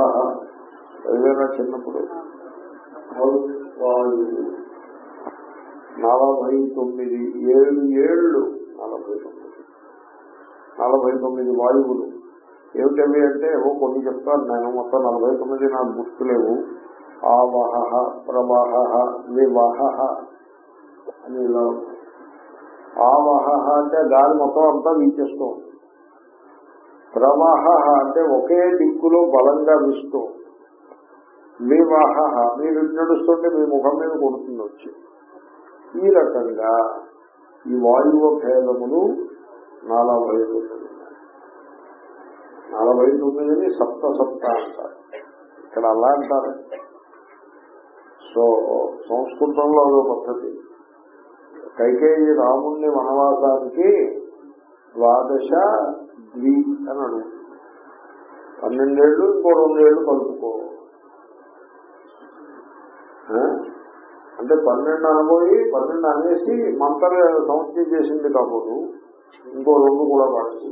చదివారా చిన్నప్పుడు? వాయువు నలభై తొమ్మిది ఏడు ఏళ్ళు. నలభై తొమ్మిది. నలభై తొమ్మిది వాయువులు. ఏమిటవి అంటే ఏవో కొన్ని చెప్తాను నేను మొత్తం నలభై తొమ్మిది నాకు గుర్తులేవు. ఆవహ ప్రవాహ వివహ అని ఇలా ఆవహ అంటే గాలి మొత్తం అంతా వీచేస్తూ ప్రవాహ అంటే ఒకే దిక్కులో బలంగా వీస్తూ ఉంది. వివాహ మీరు నడుస్తుంటే మీ ముఖం మీద కొడుతుంది వచ్చి. ఈ రకంగా ఈ వాయువ భేదములు నలభై తొమ్మిది. నలభై తొమ్మిదిని సప్త సప్త అంటారు. ఇక్కడ అలా అంటారు. సో సంస్కృతంలో అదో పద్ధతి. కైకేయి రాముణ్ణి వనవాసానికి ద్వాదశ ద్వి అని అడుగు. పన్నెండేళ్ళు ఇంకో రెండేళ్ళు కలుపుకో. అంటే పన్నెండు అనబోయి పన్నెండు అనేసి మంత్ర సంస్థ చేసింది కాబోదు ఇంకో రెండు కూడా పడచ్చు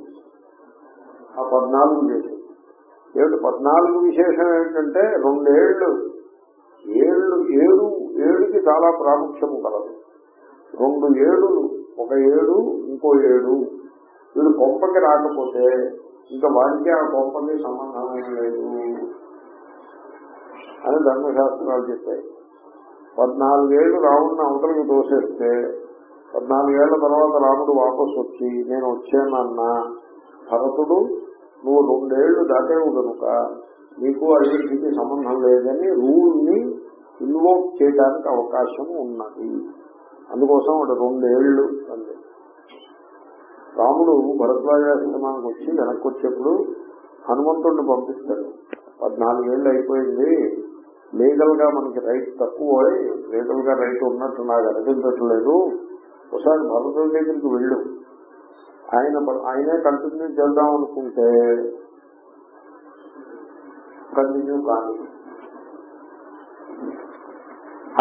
ఆ పద్నాలుగు చేసింది. ఏమిటి? పద్నాలుగు విశేషం ఏమిటంటే రెండేళ్ళు ఏళ్ళు ఏడు ఏడుకి చాలా ప్రాముఖ్యము కలదు. రెండు ఏడులు ఒక ఏడు ఇంకో ఏడు. వీడు కొంపకి రాకపోతే ఇంకా వాడికి ఆ కొంపకి సంబంధమే లేదు అని ధర్మశాస్త్రాలు చెప్పాయి. పద్నాలుగేళ్ళు రాముడిని అవతలకి తోసేస్తే పద్నాలుగేళ్ళ తర్వాత రాముడు వాపసు వచ్చి నేను వచ్చానన్నా భరతుడు నువ్వు రెండేళ్ళు దాటే కనుక నీకు అన్నింటికి సంబంధం లేదని రూల్ని ఇన్వోక్ చేయడానికి అవకాశం ఉన్నది. అందుకోసం వాడు రెండేళ్ళు అంది రాముడు భరద్వాజాశ్రమానికి వచ్చి వెనక్కి వచ్చేప్పుడు హనుమంతుడిని పంపిస్తాడు. పద్నాలుగేళ్ళు అయిపోయింది. లీగల్గా మనకి రైట్ తక్కువ లీగల్గా రైట్ ఉన్నట్టు నాకు అనిపించట్లేదు. ఒకసారి భరతుడి దగ్గరికి వెళ్ళు. ఆయన ఆయనే కంటిన్యూ చేద్దాం అనుకుంటే కంటిన్యూ కానీ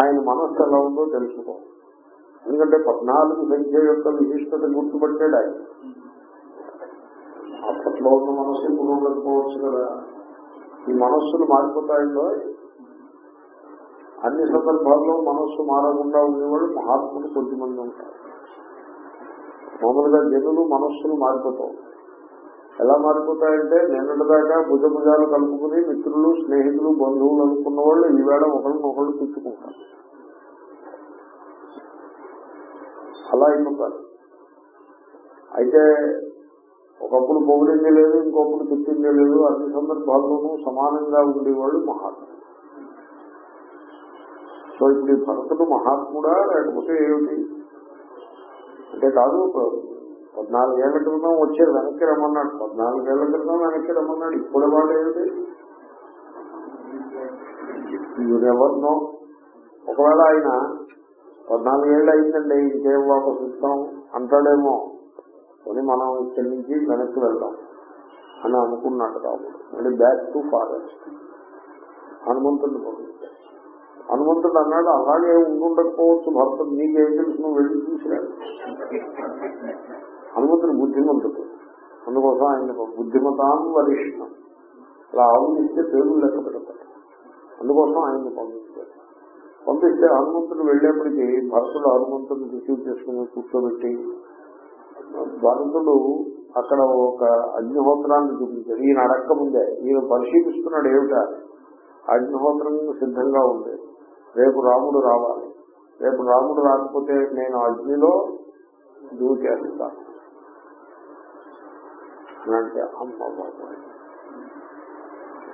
ఆయన మనస్సు ఎలా ఉందో తెలుసుకో. ఎందుకంటే పద్నాలుగు సంఖ్య యొక్క విశిష్టత గుర్తుపట్టాడు ఆయన. అప్పట్లో ఉన్న మనస్సు ఇప్పుడు ఉండకపోవచ్చు కదా. ఈ మనస్సులు మారిపోతాయో అన్ని సందర్భాల్లో మనస్సు మారకుండా ఉండేవాళ్ళు మహాత్ములు కొద్దిమంది ఉంటారు. మామూలుగా జనులు మనస్సులు మారిపోతాం ఎలా మారిపోతాయంటే నిన్నటిదాకా భుజ భుజాలు కలుపుకుని మిత్రులు స్నేహితులు బంధువులు అనుకున్న వాళ్ళు ఈవేళ ఒకళ్ళు ఒకళ్ళు తిట్టుకుంటారు అలా అయిపోతారు. అయితే ఒకప్పుడు పొగిడింది లేదు ఇంకొకప్పుడు తిట్టింది లేదు అన్ని సందర్భాల్లోనూ సమానంగా ఉండేవాళ్ళు మహాత్ములు. సో ఇప్పుడు ఈ భరతుడు మహాత్ముడా లేకపోతే ఏమిటి? అంటే కాదు పద్నాలుగేళ్ళ క్రితం వచ్చి వెనక్కి రమ్మన్నాడు. పద్నాలుగేళ్ళ క్రితం వెనక్కి రమ్మన్నాడు. ఇప్పుడు వాడు ఏమిటి ఎవరినో ఒకవేళ ఆయన పద్నాలుగేళ్ళు అయిందండి ఇంకేం వాపసు ఇస్తాం అంటాడేమో. అని మనం ఇక్కడి నుంచి వెనక్కి వెళ్దాం అని అనుకున్నాడు రాముడు. మళ్ళీ బ్యాక్ టు ఫారెస్ట్ హనుమంతుడిని పంపించాడు. హనుమంతుడు అన్నాడు అలాగే ఉండుండకపోవచ్చు భర్త నీకేం తెలుసు? నువ్వు వెళ్ళి చూసిరాడు హనుమంతుడు బుద్ధిమంతుడు అందుకోసం ఆయన బుద్ధిమతాం వరిష్ఠం అలా ఆవునిస్తే పేర్లు లెక్క పెడతాడు అందుకోసం ఆయన్ని పంపించాడు పంపిస్తే హనుమంతుడు వెళ్ళేప్పటికీ భరతుడు హనుమంతుడిని రిసీవ్ చేసుకుని కూర్చోబెట్టి భరతుడు అక్కడ ఒక అగ్నిహోత్రాన్ని చూపించాడు. ఈయన అడక్క ముందే ఈయన పరిశీలిస్తున్నాడు ఏమిటా? అగ్నిహోత్రం సిద్ధంగా ఉంది. రేపు రాముడు రావాలి. రేపు రాముడు రాకపోతే నేను అగ్నిలో అంటే అమ్మ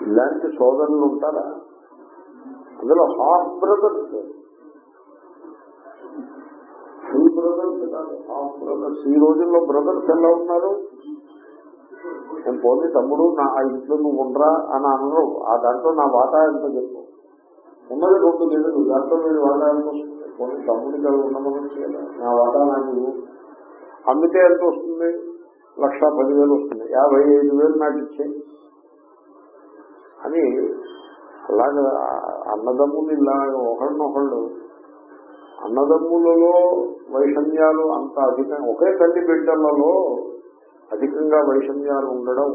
ఇలాంటి సోదరులు ఉంటారా? అందులో హాఫ్ బ్రదర్స్ ఫుల్ బ్రదర్స్ కాదు హాఫ్ బ్రదర్స్ ఈ రోజుల్లో బ్రదర్స్ ఎలా ఉన్నారు? నేను పోనీ తమ్ముడు నా ఆ ఇంట్లో నువ్వు ఉండరా అని అనరు. ఆ దాంట్లో నా వాటా ఎంత చెప్పు. ఉన్నది రెండు లేదు దాంట్లో మీరు వాటా ఎంత వస్తుంది పోనీ తమ్ముడికి ఉండమని నా వాటా నాకు అమ్మితే ఎంత వస్తుంది? లక్ష పదివేలు వస్తుంది. యాభై ఐదు వేలు నాకు ఇచ్చే అని అలాగా అన్నదమ్ములు ఇలాగ ఒకళ్ళనొకళ్ళు అన్నదమ్ములలో వైషమ్యాలు అంత అధికంగా ఒకే తల్లి బిడ్డలలో అధికంగా వైషమ్యాలు ఉండడం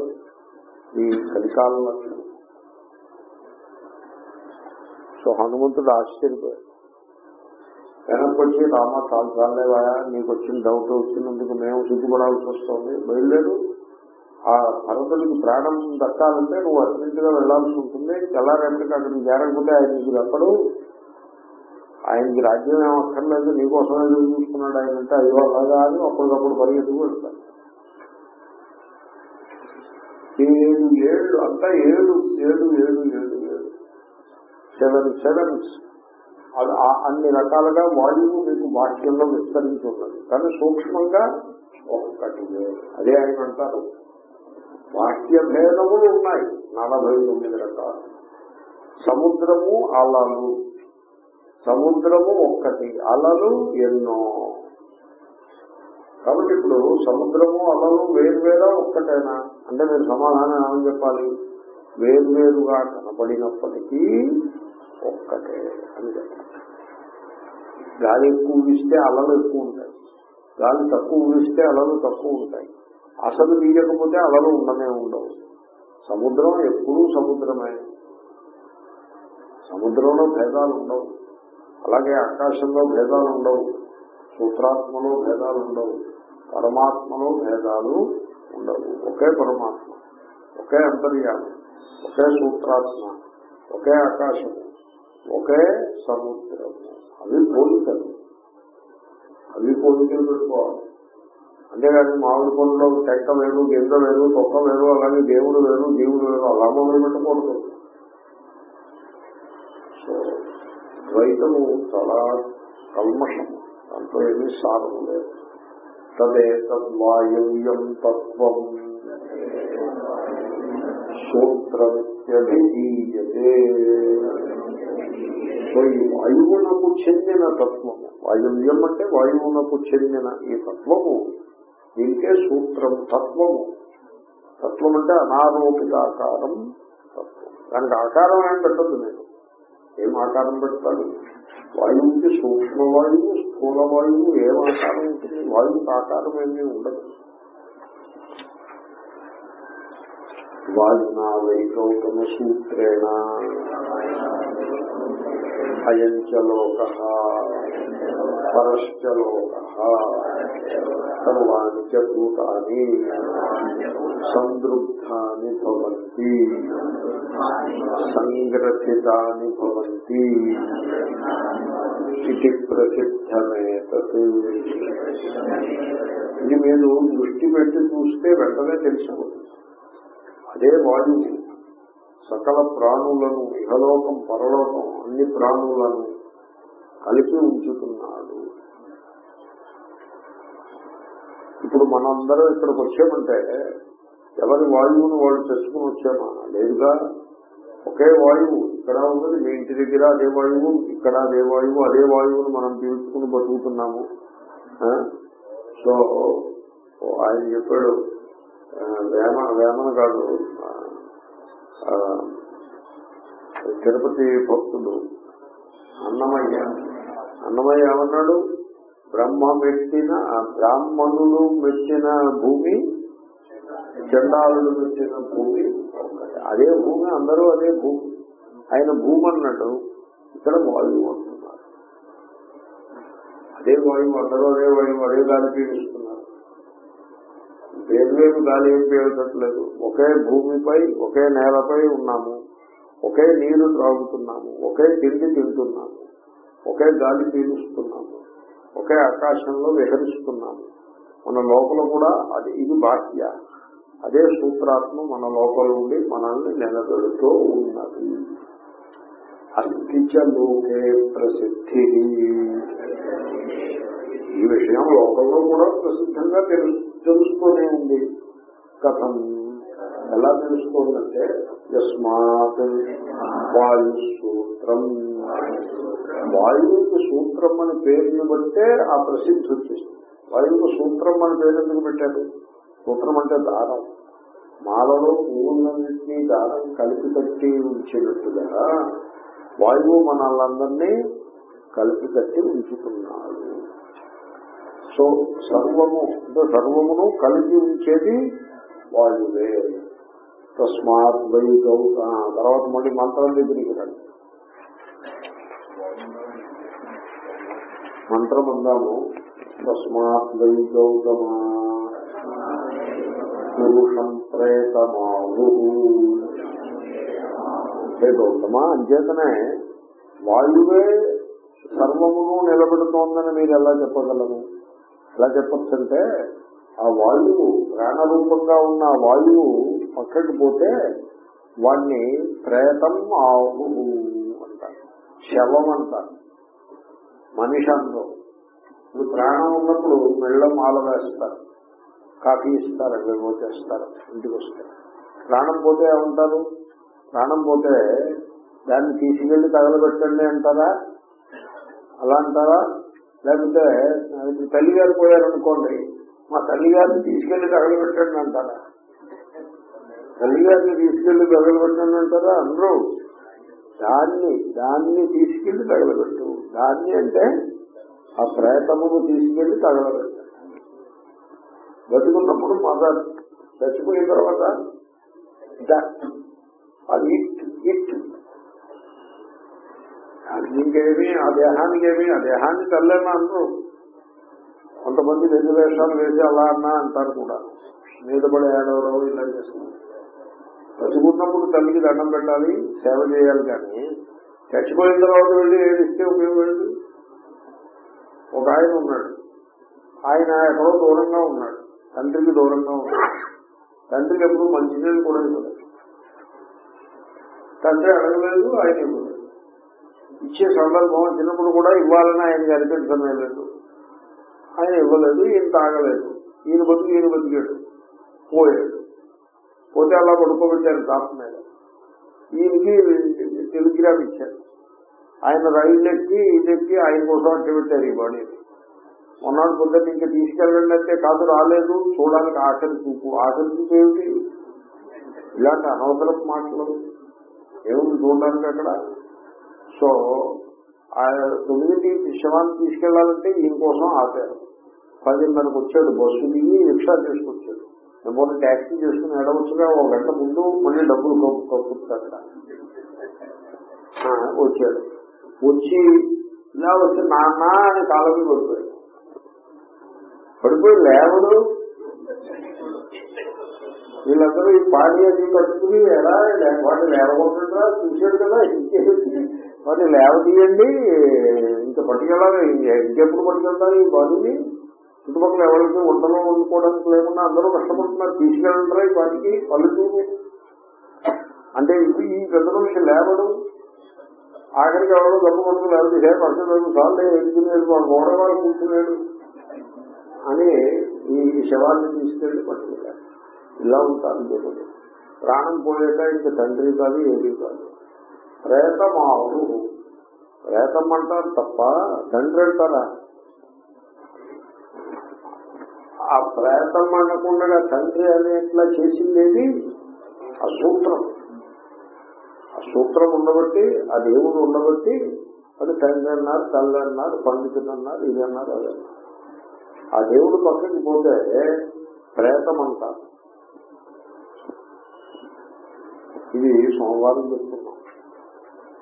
ఈ కలికాలం సో హనుమంతుడు ఆశ్చర్యపోయాడు. వెనక్కొచ్చి రామ చాలు చాలేవా నీకు వచ్చిన డౌట్ వచ్చినందుకు మేము సిగ్గుపడాల్సి వస్తుంది. బయలుదేరు. ఆ భరతుడికి ప్రాణం దక్కాలంటే నువ్వు అర్జెంటుగా వెళ్ళాల్సి ఉంటుంది. తెల్లారేపటికి అక్కడికి చేరకపోతే ఆయన నీకు ఎప్పుడు ఆయనకి రాజ్యం ఏమక్కర్లేదు అక్కర్లేదు. నీకోసమే చూసుకున్నాడు ఆయన అంటే అయ్యో అలాగా అని అప్పటికప్పుడు పరిగెత్తుకు వెళ్తాడు. ఏడు ఏళ్ళు అంతా ఏడు ఏడు ఏడు ఏడు ఏడు. సెవెన్ సెవెన్స్ అన్ని రకాలుగా వాయువు మీకు వాక్యంలో విస్తరించి ఉన్నది. కానీ సూక్ష్మంగా ఒక్కటి అదే ఆయన అంటారు. వాక్య భేదములు ఉన్నాయి. నలభై తొమ్మిది రకాలు. సముద్రము అలలు. సముద్రము ఒక్కటి. అలలు ఎన్నో. కాబట్టి ఇప్పుడు సముద్రము అలలు వేరువేరా ఒక్కటేనా? అంటే మీరు సమాధానం ఏమని చెప్పాలి? వేర్వేరుగా కనబడినప్పటికీ ఒక్కటే అని చెప్పాలి గాలి ఎక్కువ వీస్తే అలలు ఎక్కువ ఉంటాయి. గాలి తక్కువ వీస్తే అలలు తక్కువ ఉంటాయి. అసలు వీయకపోతే అలలు ఉండనే ఉండవు. సముద్రం ఎప్పుడూ సముద్రమే. సముద్రంలో భేదాలు ఉండవు. అలాగే ఆకాశంలో భేదాలు ఉండవు. సూత్రాత్మలో భేదాలు ఉండవు. పరమాత్మలో భేదాలు ఉండవు. ఒకే పరమాత్మ. ఒకే అంతర్యాలు ఒకే సూత్రాత్మ. ఒకే ఆకాశం. ఒకే సముద్రం. అవి పోలికలు. అవి పోలికలు పెట్టుకోవాలి. అంతేగాని మామిడి పనుల్లో టెంక వేరు గింజ వేరు తొక్క వేరు అలాగే దేవుడు వేరు దేవుడు వేరు అలా మొదలు పెట్టకూడదు. సో ద్వైతము చాలా కల్మషము దాంట్లో ఏమీ సారము లేదు. తదే తద్వాయవ్యం తత్వం. సూత్రమిత్యభిధీయతే. వాయువు వాయువునకు చెందిన తత్వము. వాయువ్యం అంటే వాయువునకు చెందిన ఈ తత్వము. దీనికే సూత్రం తత్వము. తత్వం అంటే అనారోపిత ఆకారం తత్వం. దానికి ఆకారం ఏం పెట్టదు నేను. ఏం ఆకారం పెడతాడు? వాయువుకి సూక్ష్మ వాయువు స్థూల వాయువు ఏం ఆకారం ఉంటుంది? వాయువుకి ఆకారం ఏమీ ఉండదు. వాయునా వైకౌతమ సూత్రేణ అయంచలోక పరశ్చలోక సర్వాణి చ భూతాని సందృప్తాని భవంతి సంగ్రథితాని భవంతి ఇది ప్రసిద్ధమేతత్ ఇది మీరు దృష్టి పెట్టి చూస్తే వెంటనే తెలిసిపోతుంది అదే వాయువు సకల ప్రాణులను ఇహలోకం పరలోకం అన్ని ప్రాణులను కలిపి ఉంచుతున్నాడు. ఇప్పుడు మనందరం ఇక్కడికి వచ్చామంటే ఎవరి వాయువును వాళ్ళు తెచ్చుకుని వచ్చామా? లేదుగా. ఒకే వాయువు ఇక్కడ ఉన్నది మీ ఇంటి దగ్గర అదే వాయువు ఇక్కడ అదే వాయువు అదే వాయువును మనం పీల్చుకుని బతుకుతున్నాము. సో ఆయన చెప్పాడు వేమన వేమన కాదు తిరుపతి భక్తుడు అన్నమయ్య. అన్నమయ్య ఏమన్నాడు? బ్రహ్మ మెచ్చిన ఆ బ్రాహ్మణులు మెచ్చిన భూమి చండాలుడు మెచ్చిన భూమి అదే భూమి అందరూ అదే భూమి. ఆయన భూమి అన్నాడు ఇక్కడ వాయువు అంటున్నారు. అదే వాయువు అందరూ అదే వాయువు అదే దానికి పీలుస్తున్నారు వేర్వేరు గాలి ఏం పేరుటట్లేదు ఒకే భూమిపై ఒకే నేలపై ఉన్నాము. ఒకే నీరు త్రాగుతున్నాము. ఒకే తిండి తింటున్నాము. ఒకే గాలి పీలుస్తున్నాము. ఒకే ఆకాశంలో విహరిస్తున్నాము. మన లోపల కూడా అది ఇది బాహ్య. అదే సూత్రాత్మ మన లోపల ఉండి మనల్ని నిలబెడుతూ ఉన్నది. అస్థిచ లోకే ప్రసిద్ధి. ఈ విషయం లోకంలో కూడా ప్రసిద్ధంగా తెలుసు తెలుస్తూనే ఉంది. కథం ఎలా తెలుస్తోందంటే యస్మాత్ వాయు సూత్రం వాయువుకి సూత్రం అని పేరుని బట్టే ఆ ప్రసిద్ధి వచ్చేసింది. వాయువుకి సూత్రం అని పేరు ఎందుకు పెట్టారు? సూత్రం అంటే దారం. మాలలో పువ్వులన్నింటినీ దారం కలిపి కట్టి ఉంచినట్టుగా వాయువు మనల్లందరినీ కలిపి కట్టి ఉంచుతున్నాడు సో సర్వము అంటే సర్వమును కలిగి ఉంచేది వాయువే. తస్మాత్ వై గౌత. తర్వాత మళ్ళీ మంత్రం దగ్గరికి రండి మంత్రం అందాము. తస్మాత్ వై గౌతమా. పురుషం ప్రేతమావు హే గౌతమ అంచేతనే వాయువే సర్వమును నిలబెడుతోందని మీరు ఎలా చెప్పగలరు? ఎలా చెప్పచ్చు అంటే ఆ వాయువు ప్రాణరూపంగా ఉన్న ఆ వాయువు పక్కకి పోతే వాణ్ణి ప్రేతం ఆవు అంటారు. శవం అంటారు. మనిషి అంటారు ఇప్పుడు ప్రాణం ఉన్నప్పుడు మెళ్ళ మాల వేస్తారు. కాఫీ ఇస్తారు అవేవో చేస్తారు ఇంటికి వస్తే ప్రాణం పోతే ఏమంటారు? ప్రాణం పోతే దాన్ని తీసుకెళ్ళి తగలబెట్టండి అంటారా? అలా అంటారా? లేకపోతే ఇప్పుడు తల్లి గారు పోయారనుకోండి మా తల్లి గారిని తీసుకెళ్ళి తగలబెట్టండి అంటారా? తల్లి గారిని తీసుకెళ్ళి తగలబెట్టండి అంటారా? అందరూ దాన్ని దాన్ని తీసుకెళ్ళి తగలబెట్టు. దాన్ని అంటే ఆ ప్రేతమును తీసుకెళ్ళి తగలబెట్టు. బతుకున్నప్పుడు మదర్ చచ్చిపోయిన తర్వాత దట్ అది ఇట్. దీనికేమి ఆ దేహానికి ఏమి ఆ దేహాన్ని తల్లేమా అందరూ కొంతమంది రెగ్యులేషన్ వేసి అలా అన్నా అంటారు కూడా. మీద పడే ఏడవరో ఇలా చేస్తున్నారు. బతుకున్నప్పుడు తల్లికి దండం పెట్టాలి సేవ చేయాలి కానీ చచ్చిపోయిన తర్వాత వెళ్ళి ఏడిస్తే ఉపయోగపడింది? ఒక ఆయన ఉన్నాడు. ఆయన ఎక్కడో దూరంగా ఉన్నాడు. తండ్రికి దూరంగా ఉన్నాడు. తండ్రికి ఎప్పుడు మంచినీళ్ళు కూడా ఇవ్వలేదు తండ్రి అడగలేదు ఆయన ఇవ్వలేదు. ఇచ్చే సందర్భం వచ్చినప్పుడు కూడా ఇవ్వాలని ఆయన అనిపించడం లేదు. ఆయన ఇవ్వలేదు ఈయన తాగలేదు. ఈయన బతుకు ఈయన బతికాడు. పోయాడు. పోతే అలా పడుకోబెట్టారు టాప్ మీద. ఈయనకి టెలిగ్రామ్ ఇచ్చారు. ఆయన రైలు ఎక్కి ఇదెక్కి ఆయన కోసం అట్టి పెట్టారు ఈ బాడీని. మొన్నటి పొద్దున్న ఇంకా తీసుకెళ్ళండి అంటే కాదు రాలేదు. చూడడానికి ఆఖరి చూపు. ఆఖరి చూపు ఏమిటి? ఇలాంటి అనవసరపు మాటలు. ఏముంది చూడడానికి అక్కడ? సో ఆ తొమ్మిదింటికి శవాన్ని తీసుకెళ్ళాలంటే ఈయన కోసం ఆపారు. పదిన్నరకు వచ్చాడు బస్సు దిగి రిక్షా తీసుకొచ్చాడు. నేను ట్యాక్సీ చేసుకుని ఎడవచ్చుగా ఒక గంట ముందు మళ్ళీ డబ్బులు కప్పు కప్పుతాడు. వచ్చాడు. వచ్చి ఇలా వచ్చి నాన్న అని కాలకి పడిపోయాడు. పడిపోయి లేవడు. వీళ్ళందరూ ఈ పాడి అది కట్టుకుని ఎలా వాటిని లేవకుండా చూశాడు కదా ఇంకేసి మరి లేవదీయండి ఇంకా పట్టుకెళ్ళాలి ఇంకెప్పుడు పట్టుకెళ్తారు ఈ బాడీని చుట్టుపక్కల ఎవరికి వంటలో వండుకోవడానికి లేకుండా అందరూ కష్టపడుతున్నారు తీసుకెళ్ళంటారా ఈ వాటికి పల్లెటూరు అంటే ఇది ఈ పెద్ద మనిషి లేవడు ఆఖరికి ఎవరో గొప్ప కొడుకు లేవది హే పడుతున్నాడు సార్లు ఎదుగుతున్నాడు మా గోడ వాళ్ళు కూర్చున్నాడు. అని ఈ శవాన్ని తీసుకెళ్ళి పట్టుకెళ్ళారు ఇలా ఉంటారు దేవుడు ప్రాణం పోయేట ఇంకా తండ్రి కాదు ఏది కాదు. ప్రేతమావుడు ప్రేతం అంటారు తప్ప తండ్రి అంటారా ఆ ప్రేతం అనకుండా తండ్రి అనేట్లా చేసిందేది? ఆ సూత్రం. ఆ సూత్రం ఉండబట్టి ఆ దేవుడు ఉండబట్టి అది తండ్రి అన్నారు తల్లి అన్నారు పండితుడు అన్నారు ఇది అన్నారు అది అన్నారు. ఆ దేవుడు పక్కకి పోతే ప్రేతం అంటారు. ఇది సోమవారం చెప్తున్నారు